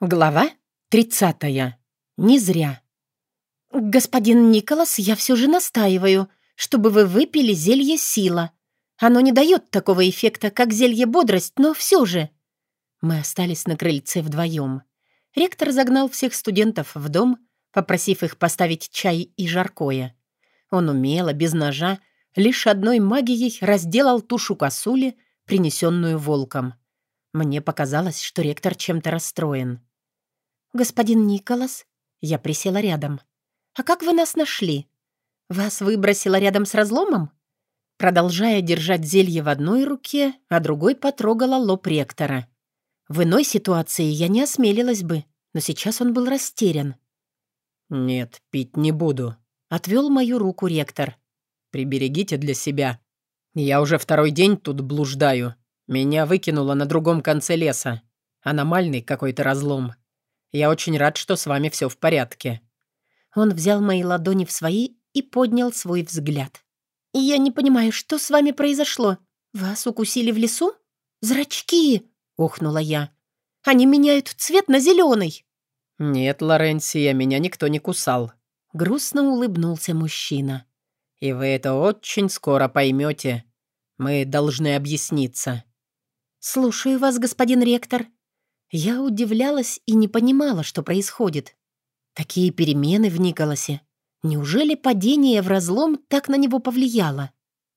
Глава 30. Не зря. «Господин Николас, я все же настаиваю, чтобы вы выпили зелье «Сила». Оно не дает такого эффекта, как зелье «Бодрость», но все же...» Мы остались на крыльце вдвоем. Ректор загнал всех студентов в дом, попросив их поставить чай и жаркое. Он умело, без ножа, лишь одной магией разделал тушу косули, принесенную волком. Мне показалось, что ректор чем-то расстроен. «Господин Николас?» Я присела рядом. «А как вы нас нашли? Вас выбросило рядом с разломом?» Продолжая держать зелье в одной руке, а другой потрогала лоб ректора. В иной ситуации я не осмелилась бы, но сейчас он был растерян. «Нет, пить не буду», — отвел мою руку ректор. «Приберегите для себя. Я уже второй день тут блуждаю. Меня выкинуло на другом конце леса. Аномальный какой-то разлом. Я очень рад, что с вами все в порядке». Он взял мои ладони в свои и поднял свой взгляд. «Я не понимаю, что с вами произошло? Вас укусили в лесу? Зрачки!» — ухнула я. «Они меняют цвет на зеленый!» «Нет, Лоренсия, меня никто не кусал», — грустно улыбнулся мужчина. «И вы это очень скоро поймете. Мы должны объясниться». «Слушаю вас, господин ректор». Я удивлялась и не понимала, что происходит. Такие перемены в Николасе. Неужели падение в разлом так на него повлияло?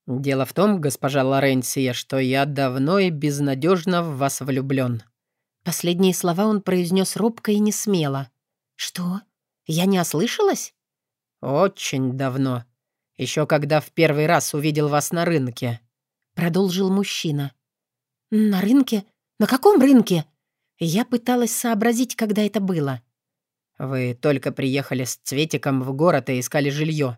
«Дело в том, госпожа Лоренсия, что я давно и безнадежно в вас влюблен». Последние слова он произнес робко и несмело. «Что? Я не ослышалась?» «Очень давно. Еще когда в первый раз увидел вас на рынке», — продолжил мужчина. «На рынке? На каком рынке?» Я пыталась сообразить, когда это было. «Вы только приехали с Цветиком в город и искали жилье.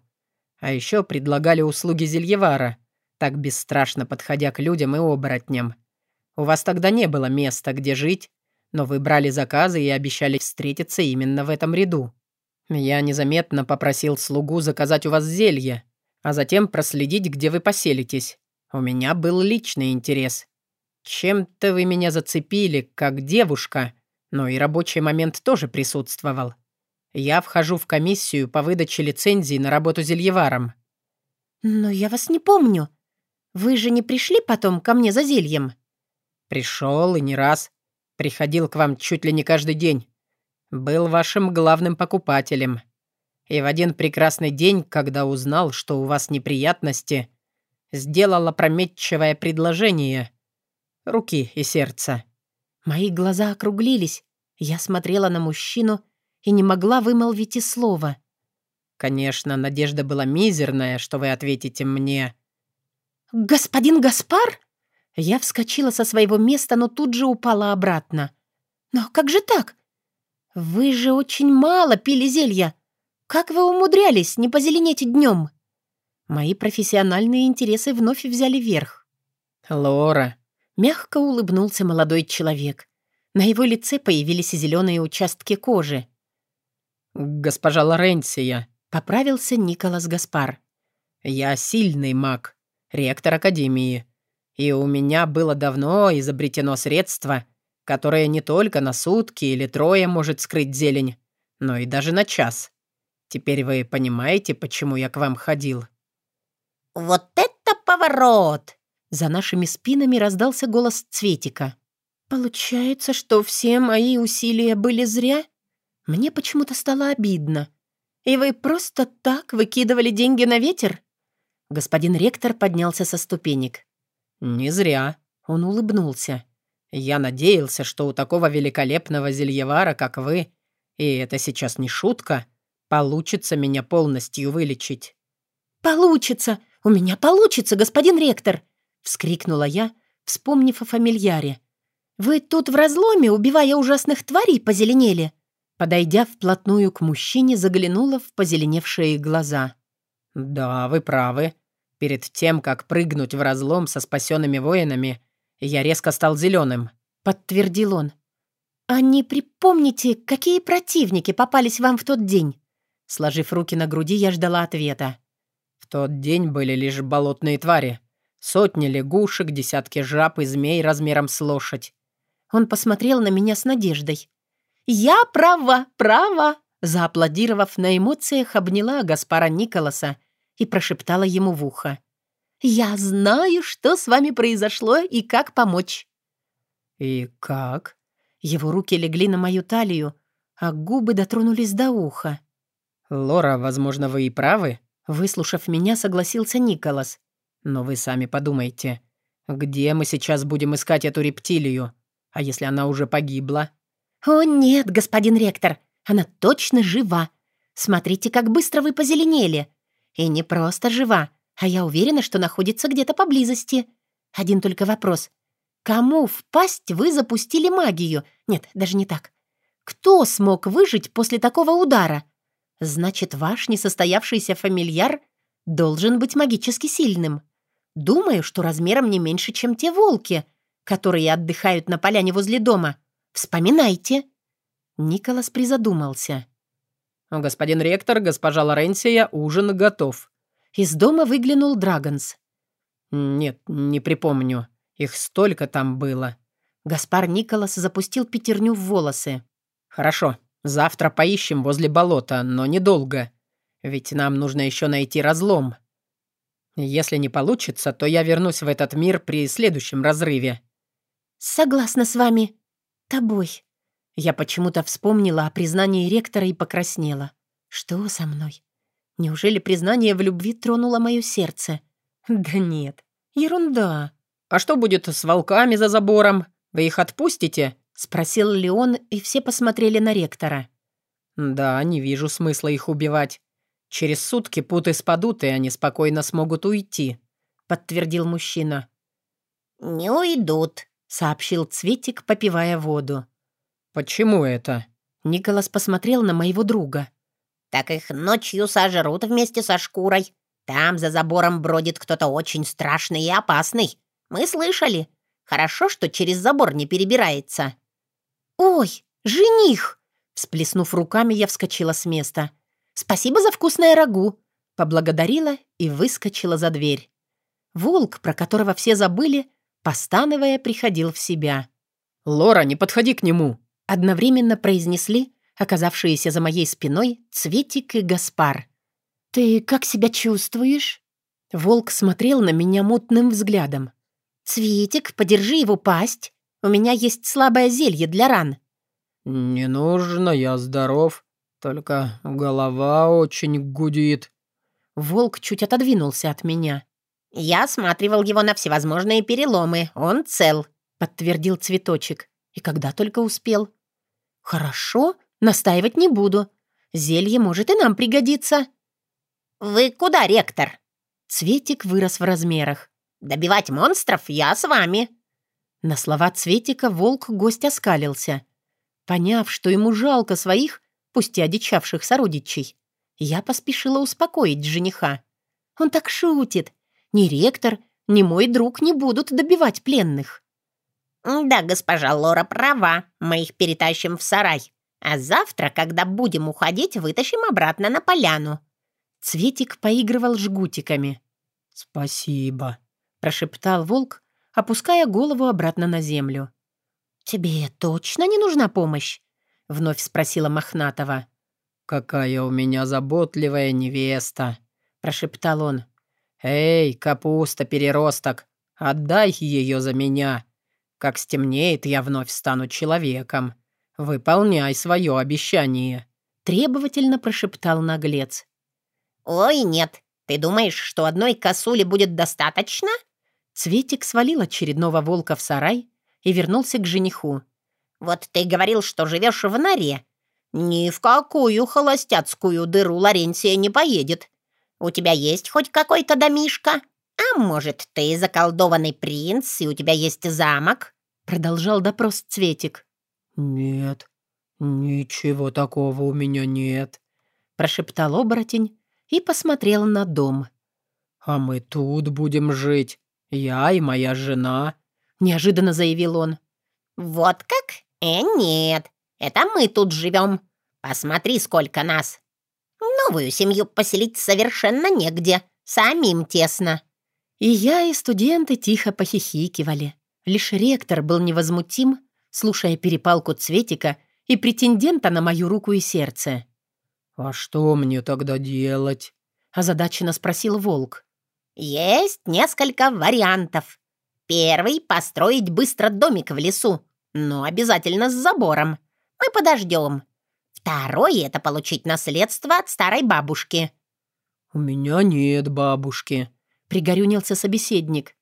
А еще предлагали услуги зельевара, так бесстрашно подходя к людям и оборотням. У вас тогда не было места, где жить, но вы брали заказы и обещали встретиться именно в этом ряду. Я незаметно попросил слугу заказать у вас зелье, а затем проследить, где вы поселитесь. У меня был личный интерес. Чем-то вы меня зацепили, как девушка, но и рабочий момент тоже присутствовал. Я вхожу в комиссию по выдаче лицензии на работу зельеваром». «Но я вас не помню. Вы же не пришли потом ко мне за зельем?» «Пришел и не раз. Приходил к вам чуть ли не каждый день. Был вашим главным покупателем. И в один прекрасный день, когда узнал, что у вас неприятности, сделал опрометчивое предложение. Руки и сердца». Мои глаза округлились. Я смотрела на мужчину и не могла вымолвить и слова. «Конечно, надежда была мизерная, что вы ответите мне». «Господин Гаспар?» Я вскочила со своего места, но тут же упала обратно. «Но как же так? Вы же очень мало пили зелья. Как вы умудрялись не позеленеть днем?» Мои профессиональные интересы вновь взяли верх. «Лора», — мягко улыбнулся молодой человек. На его лице появились зеленые участки кожи. «Госпожа Лоренсия», — поправился Николас Гаспар. «Я сильный маг, ректор Академии, и у меня было давно изобретено средство, которое не только на сутки или трое может скрыть зелень, но и даже на час. Теперь вы понимаете, почему я к вам ходил?» «Вот это поворот!» За нашими спинами раздался голос Цветика. «Получается, что все мои усилия были зря?» Мне почему-то стало обидно. «И вы просто так выкидывали деньги на ветер?» Господин ректор поднялся со ступенек. «Не зря», — он улыбнулся. «Я надеялся, что у такого великолепного зельевара, как вы, и это сейчас не шутка, получится меня полностью вылечить». «Получится! У меня получится, господин ректор!» — вскрикнула я, вспомнив о фамильяре. «Вы тут в разломе, убивая ужасных тварей, позеленели?» Подойдя вплотную к мужчине, заглянула в позеленевшие глаза. «Да, вы правы. Перед тем, как прыгнуть в разлом со спасенными воинами, я резко стал зеленым», — подтвердил он. «А не припомните, какие противники попались вам в тот день?» Сложив руки на груди, я ждала ответа. «В тот день были лишь болотные твари. Сотни лягушек, десятки жаб и змей размером с лошадь». Он посмотрел на меня с надеждой. Я права, права!» Зааплодировав на эмоциях, обняла Гаспара Николаса и прошептала ему в ухо. «Я знаю, что с вами произошло и как помочь». «И как?» Его руки легли на мою талию, а губы дотронулись до уха. «Лора, возможно, вы и правы?» Выслушав меня, согласился Николас. «Но вы сами подумайте, где мы сейчас будем искать эту рептилию? А если она уже погибла?» «О нет, господин ректор, она точно жива. Смотрите, как быстро вы позеленели. И не просто жива, а я уверена, что находится где-то поблизости. Один только вопрос. Кому в пасть вы запустили магию? Нет, даже не так. Кто смог выжить после такого удара? Значит, ваш несостоявшийся фамильяр должен быть магически сильным. Думаю, что размером не меньше, чем те волки, которые отдыхают на поляне возле дома. Вспоминайте. Николас призадумался. «Господин ректор, госпожа Лоренсия, ужин готов». Из дома выглянул Драгонс. «Нет, не припомню. Их столько там было». Гаспар Николас запустил пятерню в волосы. «Хорошо, завтра поищем возле болота, но недолго. Ведь нам нужно еще найти разлом. Если не получится, то я вернусь в этот мир при следующем разрыве». «Согласна с вами. Тобой». Я почему-то вспомнила о признании ректора и покраснела. Что со мной? Неужели признание в любви тронуло мое сердце? Да нет, ерунда. «А что будет с волками за забором? Вы их отпустите?» — спросил Леон, и все посмотрели на ректора. «Да, не вижу смысла их убивать. Через сутки путы спадут, и они спокойно смогут уйти», — подтвердил мужчина. «Не уйдут», — сообщил Цветик, попивая воду. «Почему это?» Николас посмотрел на моего друга. «Так их ночью сожрут вместе со шкурой. Там за забором бродит кто-то очень страшный и опасный. Мы слышали. Хорошо, что через забор не перебирается». «Ой, жених!» Всплеснув руками, я вскочила с места. «Спасибо за вкусное рагу!» Поблагодарила и выскочила за дверь. Волк, про которого все забыли, постановая, приходил в себя. «Лора, не подходи к нему!» Одновременно произнесли оказавшиеся за моей спиной Цветик и Гаспар. «Ты как себя чувствуешь?» Волк смотрел на меня мутным взглядом. «Цветик, подержи его пасть. У меня есть слабое зелье для ран». «Не нужно, я здоров. Только голова очень гудит». Волк чуть отодвинулся от меня. «Я осматривал его на всевозможные переломы. Он цел», — подтвердил цветочек. И когда только успел. «Хорошо, настаивать не буду. Зелье может и нам пригодиться». «Вы куда, ректор?» Цветик вырос в размерах. «Добивать монстров я с вами». На слова Цветика волк гость оскалился. Поняв, что ему жалко своих, пусть и одичавших сородичей, я поспешила успокоить жениха. Он так шутит. Ни ректор, ни мой друг не будут добивать пленных. «Да, госпожа Лора права, мы их перетащим в сарай. А завтра, когда будем уходить, вытащим обратно на поляну». Цветик поигрывал жгутиками. «Спасибо», — прошептал волк, опуская голову обратно на землю. «Тебе точно не нужна помощь?» — вновь спросила Мохнатова. «Какая у меня заботливая невеста!» — прошептал он. «Эй, капуста-переросток, отдай ее за меня!» Как стемнеет, я вновь стану человеком. Выполняй свое обещание», — требовательно прошептал наглец. «Ой, нет, ты думаешь, что одной косули будет достаточно?» Цветик свалил очередного волка в сарай и вернулся к жениху. «Вот ты говорил, что живешь в норе. Ни в какую холостяцкую дыру Лоренция не поедет. У тебя есть хоть какой-то домишка?» «А может, ты заколдованный принц, и у тебя есть замок?» Продолжал допрос Цветик. «Нет, ничего такого у меня нет», прошептал оборотень и посмотрел на дом. «А мы тут будем жить, я и моя жена», неожиданно заявил он. «Вот как? Э, нет, это мы тут живем. Посмотри, сколько нас. Новую семью поселить совершенно негде, самим тесно». И я, и студенты тихо похихикивали. Лишь ректор был невозмутим, слушая перепалку Цветика и претендента на мою руку и сердце. «А что мне тогда делать?» — озадаченно спросил волк. «Есть несколько вариантов. Первый — построить быстро домик в лесу, но обязательно с забором. Мы подождем. Второй — это получить наследство от старой бабушки». «У меня нет бабушки», — пригорюнился собеседник.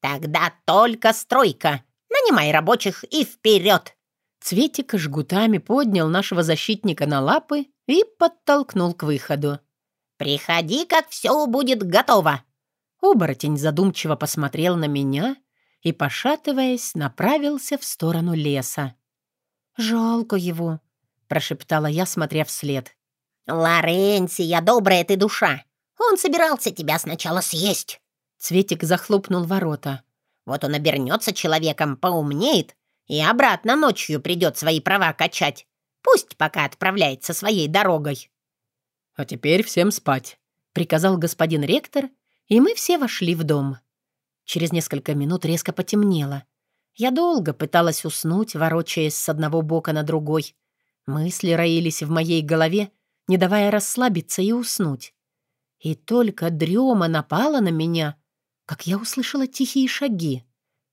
«Тогда только стройка. Нанимай рабочих и вперед!» Цветик жгутами поднял нашего защитника на лапы и подтолкнул к выходу. «Приходи, как все будет готово!» Оборотень задумчиво посмотрел на меня и, пошатываясь, направился в сторону леса. «Жалко его», — прошептала я, смотря вслед. «Лоренсия, добрая ты душа! Он собирался тебя сначала съесть!» Цветик захлопнул ворота. «Вот он обернется человеком, поумнеет и обратно ночью придет свои права качать. Пусть пока отправляется своей дорогой». «А теперь всем спать», — приказал господин ректор, и мы все вошли в дом. Через несколько минут резко потемнело. Я долго пыталась уснуть, ворочаясь с одного бока на другой. Мысли роились в моей голове, не давая расслабиться и уснуть. И только дрема напала на меня, как я услышала тихие шаги.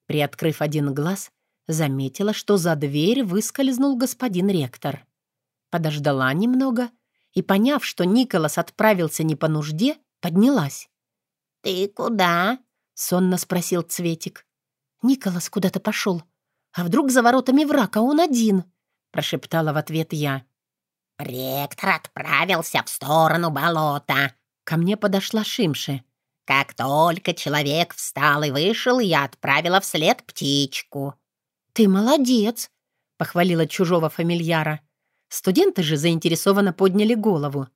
Приоткрыв один глаз, заметила, что за дверь выскользнул господин ректор. Подождала немного и, поняв, что Николас отправился не по нужде, поднялась. «Ты куда?» — сонно спросил Цветик. «Николас куда-то пошел. А вдруг за воротами враг, а он один?» — прошептала в ответ я. «Ректор отправился в сторону болота». Ко мне подошла Шимши. «Как только человек встал и вышел, я отправила вслед птичку». «Ты молодец!» — похвалила чужого фамильяра. Студенты же заинтересованно подняли голову.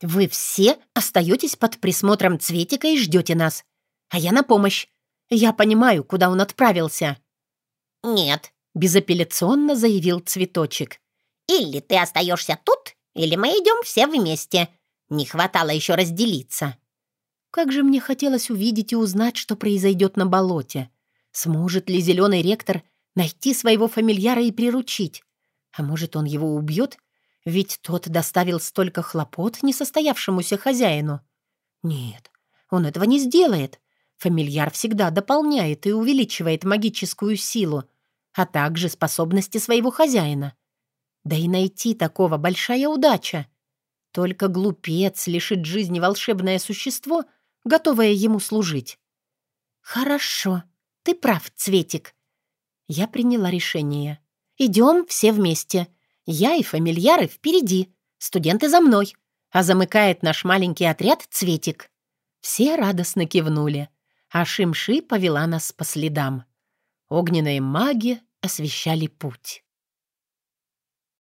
«Вы все остаетесь под присмотром Цветика и ждете нас. А я на помощь. Я понимаю, куда он отправился». «Нет», — безапелляционно заявил Цветочек. «Или ты остаешься тут, или мы идем все вместе. Не хватало еще разделиться». Как же мне хотелось увидеть и узнать, что произойдет на болоте. Сможет ли зеленый ректор найти своего фамильяра и приручить? А может, он его убьет? Ведь тот доставил столько хлопот несостоявшемуся хозяину. Нет, он этого не сделает. Фамильяр всегда дополняет и увеличивает магическую силу, а также способности своего хозяина. Да и найти такого большая удача. Только глупец лишит жизни волшебное существо, готовое ему служить. «Хорошо, ты прав, Цветик». Я приняла решение. «Идем все вместе. Я и фамильяры впереди, студенты за мной, а замыкает наш маленький отряд Цветик». Все радостно кивнули а Шимши повела нас по следам. Огненные маги освещали путь.